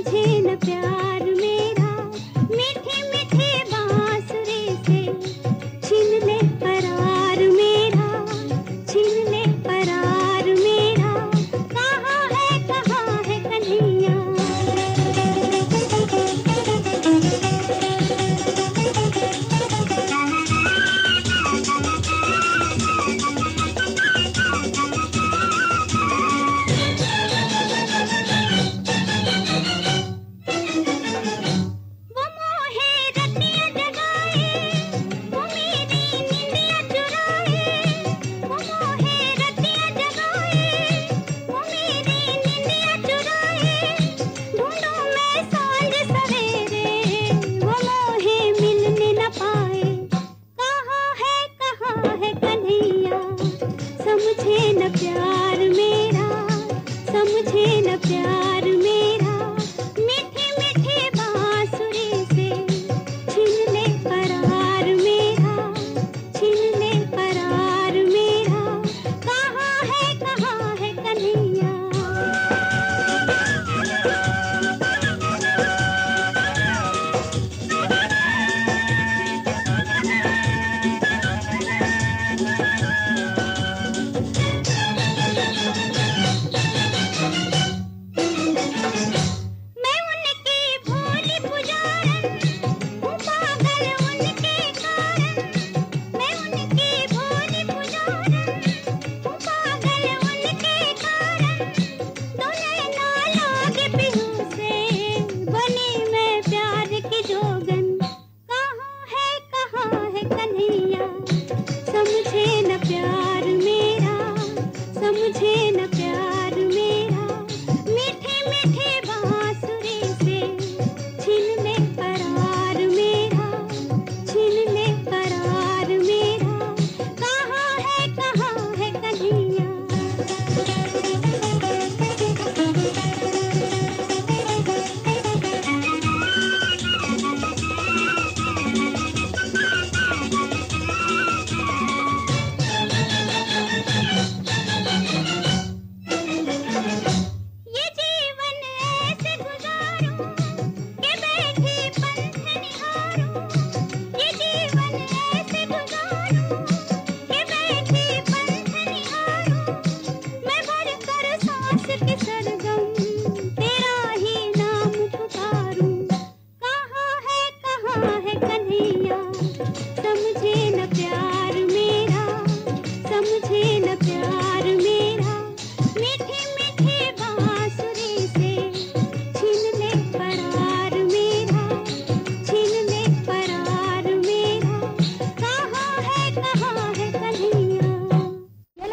तुझे न प्यार Thank you.